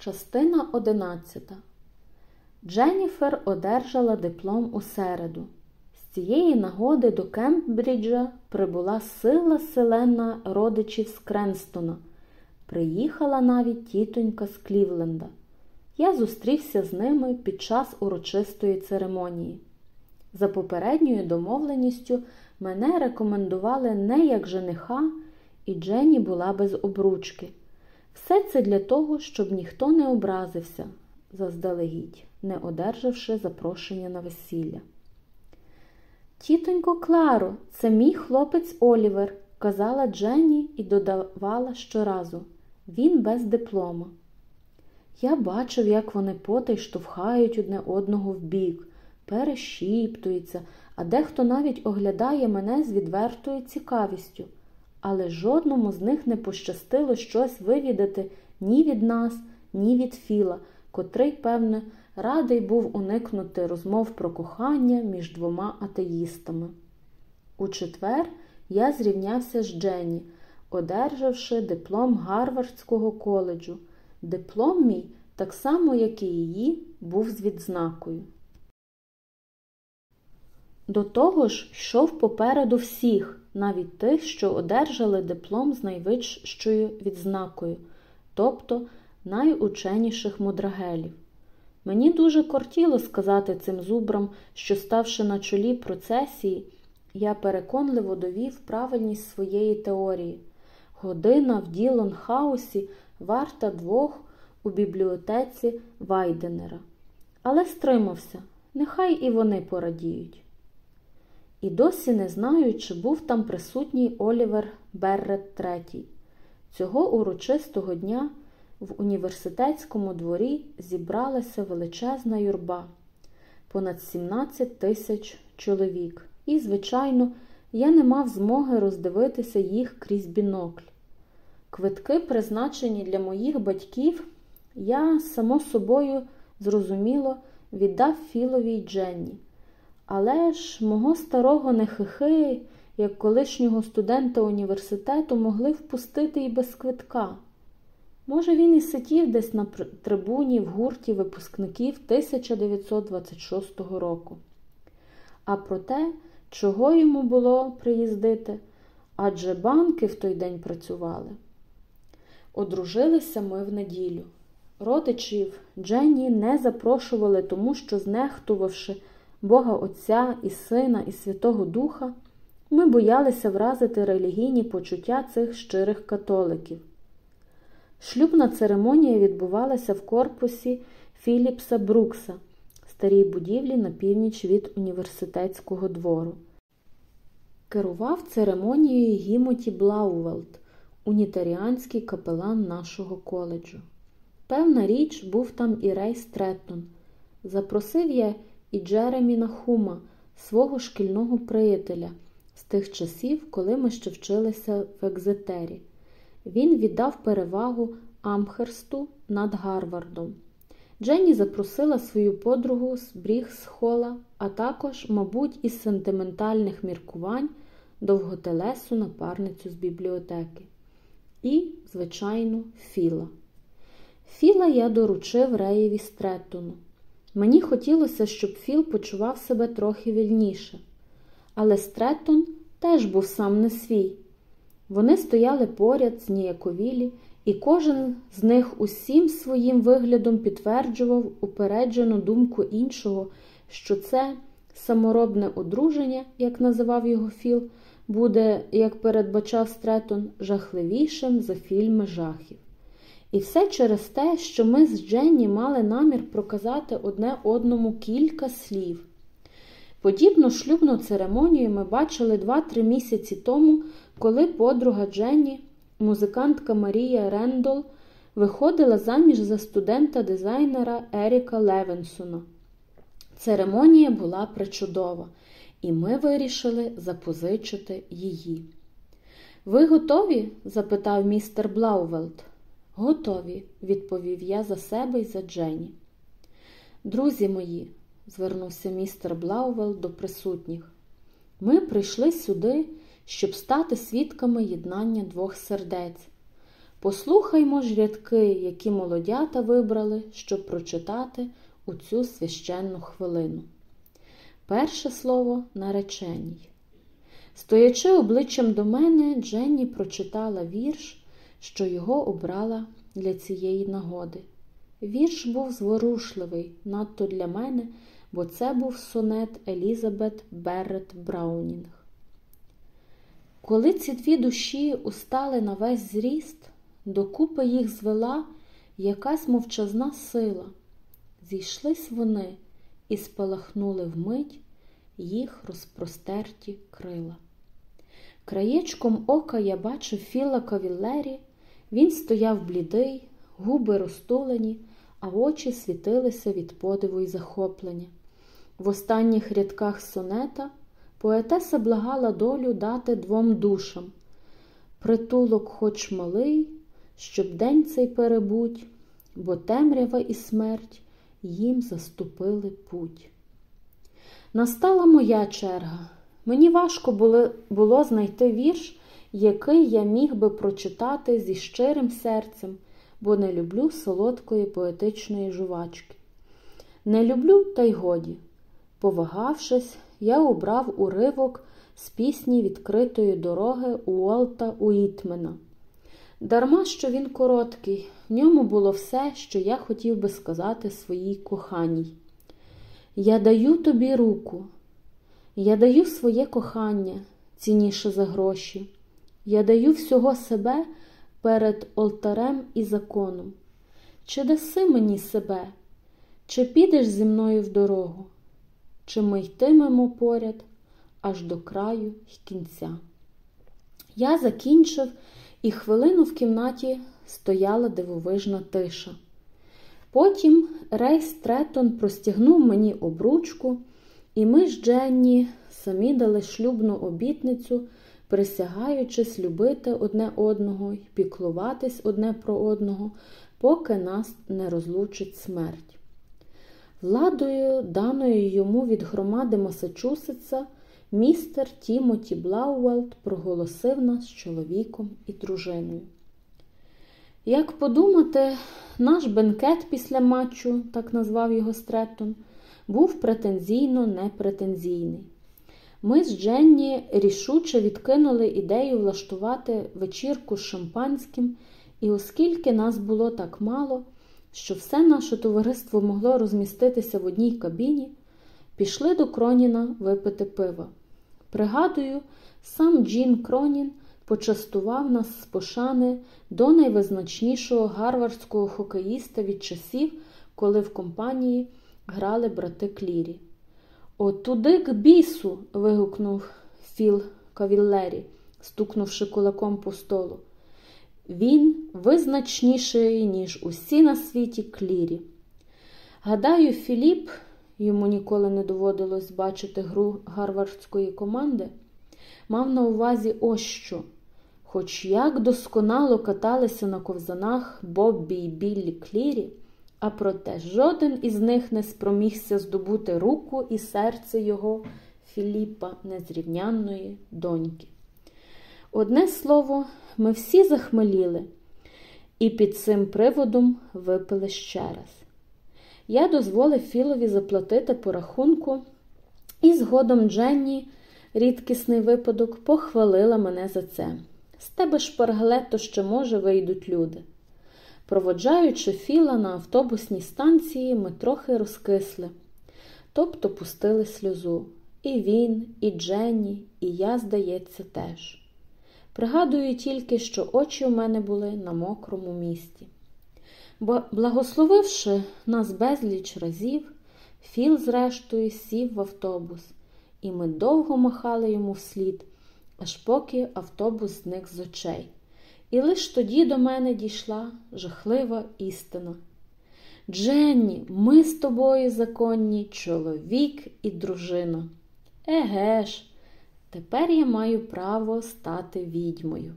Частина 11. Дженніфер одержала диплом у середу. З цієї нагоди до Кембриджа прибула сила селена родичів з Кренстона. Приїхала навіть тітонька з Клівленда. Я зустрівся з ними під час урочистої церемонії. За попередньою домовленістю мене рекомендували не як жениха, і Дженні була без обручки. Все це для того, щоб ніхто не образився заздалегідь, не одержавши запрошення на весілля. Тітонько Кларо, це мій хлопець Олівер, казала Дженні і додавала щоразу. Він без диплома. Я бачив, як вони потай штовхають одне одного в бік, перешіптуються, а дехто навіть оглядає мене з відвертою цікавістю але жодному з них не пощастило щось вивідати ні від нас, ні від Філа, котрий, певне, радий був уникнути розмов про кохання між двома атеїстами. У четвер я зрівнявся з Дженні, одержавши диплом Гарвардського коледжу. Диплом мій, так само, як і її, був з відзнакою. До того ж, йшов попереду всіх, навіть тих, що одержали диплом з найвищою відзнакою, тобто найученіших мудрагелів. Мені дуже кортіло сказати цим зубрам, що, ставши на чолі процесії, я переконливо довів правильність своєї теорії. Година в Ділонхаусі варта двох у бібліотеці Вайденера. Але стримався, нехай і вони порадіють. І досі не знаю, чи був там присутній Олівер Беррет III. Цього урочистого дня в університетському дворі зібралася величезна юрба, понад 17 тисяч чоловік. І, звичайно, я не мав змоги роздивитися їх крізь бінокль. Квитки, призначені для моїх батьків, я, само собою, зрозуміло, віддав Філовій Дженні. Але ж мого старого нехихи, як колишнього студента університету, могли впустити і без квитка. Може, він і сидів десь на трибуні в гурті випускників 1926 року. А про те, чого йому було приїздити, адже банки в той день працювали. Одружилися ми в неділю. Родичів Дженні не запрошували, тому що, знехтувавши Бога Отця і Сина, і Святого Духа, ми боялися вразити релігійні почуття цих щирих католиків. Шлюбна церемонія відбувалася в корпусі Філіпса Брукса, старій будівлі на північ від університетського двору. Керував церемонією Тімоті Блаувелд, унітаріанський капелан нашого коледжу. Певна річ, був там і Рей Стреттон. Запросив я і Джеремі Нахума, свого шкільного приятеля, з тих часів, коли ми ще вчилися в Екзетері. Він віддав перевагу Амхерсту над Гарвардом. Дженні запросила свою подругу з Брігсхола, а також, мабуть, із сентиментальних міркувань довготелесу напарницю з бібліотеки. І, звичайно, Філа. Філа я доручив Реєві Стреттону. Мені хотілося, щоб Філ почував себе трохи вільніше. Але Стреттон теж був сам не свій. Вони стояли поряд, зніяковілі, і кожен з них усім своїм виглядом підтверджував упереджену думку іншого, що це саморобне одруження, як називав його Філ, буде, як передбачав Стретон, жахливішим за фільми жахів. І все через те, що ми з Дженні мали намір проказати одне одному кілька слів. Подібну шлюбну церемонію ми бачили 2-3 місяці тому, коли подруга Дженні, музикантка Марія Рендол, виходила заміж за студента-дизайнера Еріка Левенсона. Церемонія була причудова, і ми вирішили запозичити її. Ви готові? запитав містер Блаувелд. Готові, відповів я за себе і за Дженні. Друзі мої, звернувся містер Блаувелд до присутніх, ми прийшли сюди, щоб стати свідками єднання двох сердець. Послухаймо ж рядки, які молодята вибрали, щоб прочитати у цю священну хвилину. Перше слово нареченій. Стоячи обличчям до мене, Дженні прочитала вірш, що його обрала для цієї нагоди. Вірш був зворушливий, надто для мене, бо це був сонет Елізабет Беррет Браунінг. Коли ці дві душі устали на весь зріст, докупи їх звела якась мовчазна сила. Зійшлись вони і спалахнули вмить їх розпростерті крила. Краєчком ока я бачив Філа Кавіллері, він стояв блідий, губи розтулені, а очі світилися від подиву й захоплення. В останніх рядках сонета поетеса благала долю дати двом душам. Притулок, хоч малий, щоб день цей перебудь, бо темрява і смерть їм заступили путь. Настала моя черга. Мені важко було знайти вірш, який я міг би прочитати зі щирим серцем, бо не люблю солодкої поетичної жувачки. Не люблю, та й годі. Повагавшись, я обрав уривок з пісні відкритої дороги Уолта Уітмена. Дарма, що він короткий, в ньому було все, що я хотів би сказати своїй коханій. Я даю тобі руку, я даю своє кохання цінніше за гроші. Я даю всього себе перед олтарем і законом. Чи даси мені себе, чи підеш зі мною в дорогу, чи ми йтимемо поряд аж до краю й кінця? Я закінчив, і хвилину в кімнаті стояла дивовижна тиша. Потім Рейс Третон простягнув мені обручку, і ми з Дженні самі дали шлюбну обітницю, присягаючись любити одне одного і піклуватись одне про одного, поки нас не розлучить смерть. Владою, даною йому від громади Масачусетса, містер Тімоті Блаувелд проголосив нас чоловіком і дружиною. Як подумати, наш бенкет після матчу, так назвав його Стреттон, був претензійно непретензійний. Ми з Дженні рішуче відкинули ідею влаштувати вечірку з шампанським, і оскільки нас було так мало, що все наше товариство могло розміститися в одній кабіні, пішли до Кроніна випити пива. Пригадую, сам Джін Кронін почастував нас з пошани до найвизначнішого гарвардського хокеїста від часів, коли в компанії грали брати Клірі. От туди к бісу. вигукнув Філ Кавіллері, стукнувши кулаком по столу. Він визначніший, ніж усі на світі клірі. Гадаю, Філіп, йому ніколи не доводилось бачити гру гарвардської команди, мав на увазі ось що. Хоч як досконало каталися на ковзанах Боббі й Біллі Клірі, а проте жоден із них не спромігся здобути руку і серце його Філіпа, незрівнянної доньки. Одне слово, ми всі захмеліли і під цим приводом випили ще раз. Я дозволив Філові заплатити по рахунку, і згодом Дженні, рідкісний випадок, похвалила мене за це. З тебе шпаргалетто ще, може, вийдуть люди. Проводжаючи Філа на автобусній станції, ми трохи розкисли, тобто пустили сльозу. І він, і Дженні, і я, здається, теж. Пригадую тільки, що очі у мене були на мокрому місці. Бо, благословивши нас безліч разів, Філ, зрештою, сів в автобус, і ми довго махали йому вслід, аж поки автобус зник з очей. І лиш тоді до мене дійшла жахлива істина. Дженні, ми з тобою законні, чоловік і дружина. Еге ж, тепер я маю право стати відьмою.